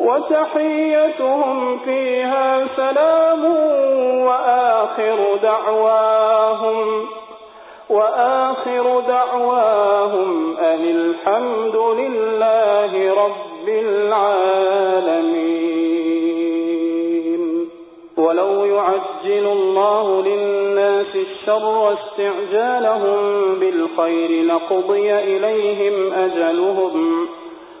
وتحيتهم فيها سلام وآخر دعواهم وآخر دعواهم أن الحمد لله رب العالمين. ولو يعجل الله للناس الشر استعجالهم بالخير لقضي إليهم أجلهم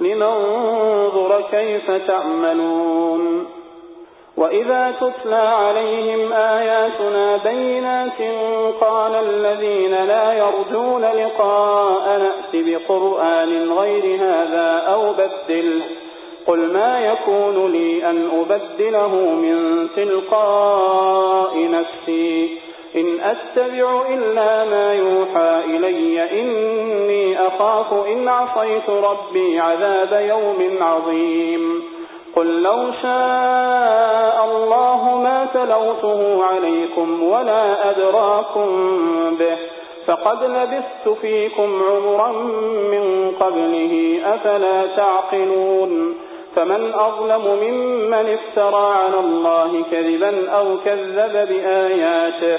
لننظر كيف تعملون. وإذا تتلى عليهم آياتنا بينات قال الذين لا يرجون لقاء نأت بقرآن غير هذا أو بدله. قل ما يكون لي أن أبدله من تلقاء نفسي. إن أتبع إلا ما يوحى إلي إني أخاف إن عصيت ربي عذاب يوم عظيم. قل لو شاء الله ما تلوته عليكم ولا أدراكم به فقد لبثت فيكم عمرا من قبله أفلا تعقلون. فمن أظلم ممن افترى على الله كذبا أو كذب بآياته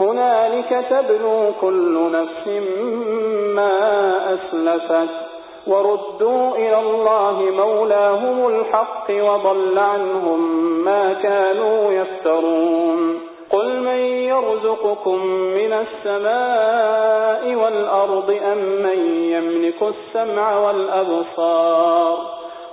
هنالك تبلو كل نفس ما أسلفت وردوا إلى الله مولاهم الحق وضل عنهم ما كانوا يفترون. قل من يرزقكم من السماء والأرض أم من يملك السمع والأبصار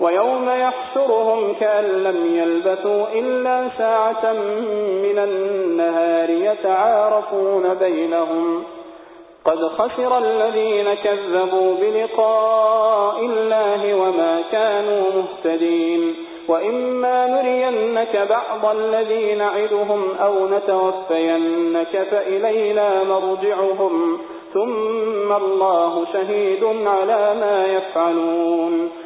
ويوم يحشرهم كأن لم يلبثوا إلا ساعة من النهار يتعارفون بينهم. قد خسر الذين كذبوا بلقاء الله وما كانوا مهتدين. وإما نرينك بعض الذين نعدهم أو نتوفينك فإلينا مرجعهم. ثم الله شهيد على ما يفعلون.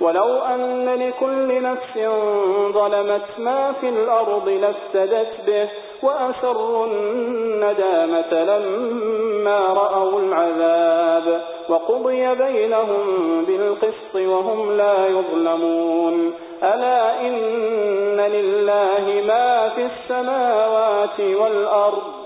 ولو أن لكل نفس ظلمت ما في الأرض لافتدت به وأسروا الندامة لما رأوا العذاب وقضي بينهم بالقسط وهم لا يظلمون. ألا إن لله ما في السماوات والأرض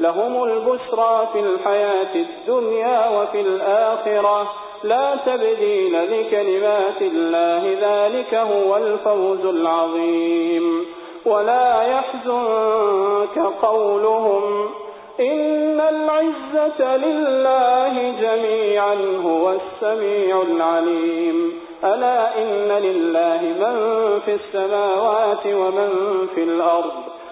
لهم البشرى في الحياة الدنيا وفي الآخرة. لا تبديل لكلمات الله ذلك هو الفوز العظيم. ولا يحزنك قولهم إن العزة لله جميعا هو السميع العليم. ألا إن لله من في السماوات ومن في الأرض؟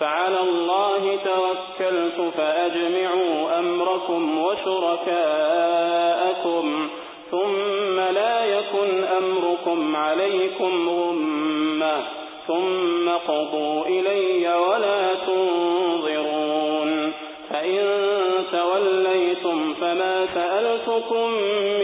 فعلى الله توكلت فأجمعوا أمركم وشركاءكم ثم لا يكن أمركم عليكم غمة ثم قضوا إلي ولا تنظرون فإن توليتم فما سألتكم من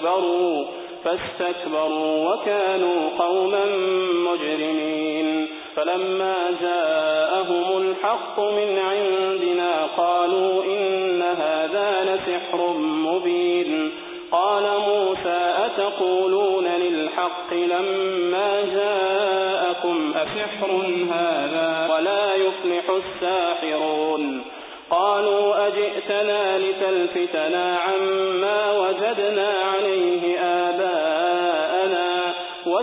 فاستكبروا فاستكبروا وكانوا قوما مجرمين. فلما جاءهم الحق من عندنا قالوا إن هذا لسحر مبين. قال موسى أتقولون للحق لما جاءكم أسحر هذا ولا يفلح الساحرون؟ قالوا أجئتنا لتلفتنا عما وجدنا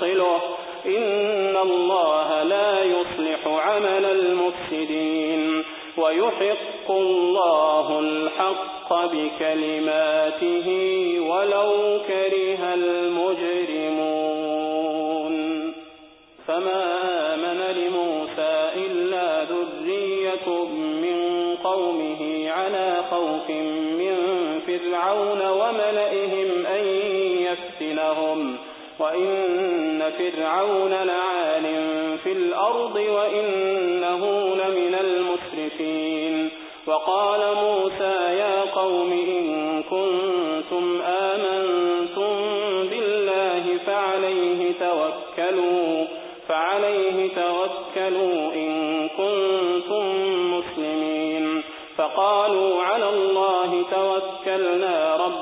سيبطله إن الله لا يصلح عمل المفسدين. ويحق الله الحق بكلماته ولو كره المجرمون.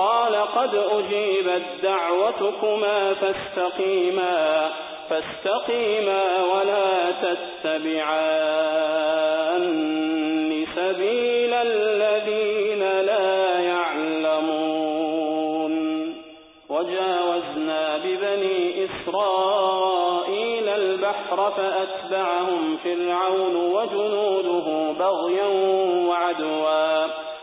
قال قد أجيبت دعوتكما فاستقيما فاستقيما ولا تتبعان سبيل الذين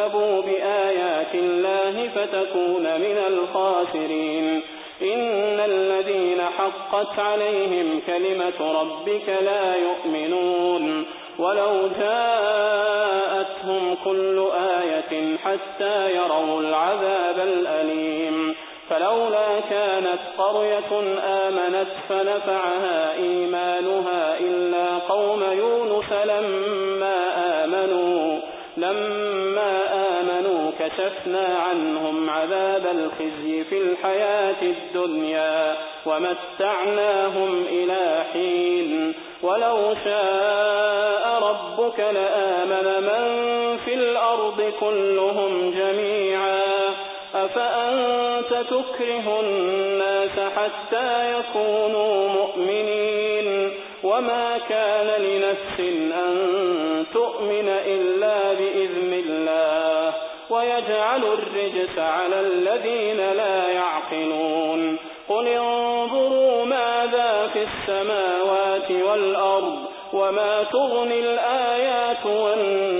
كذبوا بآيات الله فتكون من الخاسرين إن الذين حقت عليهم كلمة ربك لا يؤمنون ولو جاءتهم كل آية حتى يروا العذاب الأليم فلولا كانت قرية آمنت فنفعها إيمانها إلا قوم يونس لما كشفنا عنهم عذاب الخزي في الحياة الدنيا ومتعناهم إلى حين. ولو شاء ربك لآمن من في الأرض كلهم جميعا. أفأنت تكره الناس حتى يكونوا مؤمنين؟ وما كان لنفس أن تؤمن إلا الله ويجعل الرجس على الذين لا يعقلون. قل انظروا ماذا في السماوات والأرض وما تغني الآيات والنذر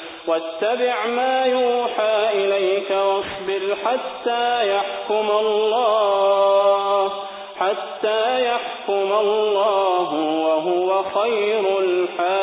واتبع ما يوحى إليك واصبر حتى يحكم الله حتى يحكم الله وهو خير الحاكمين.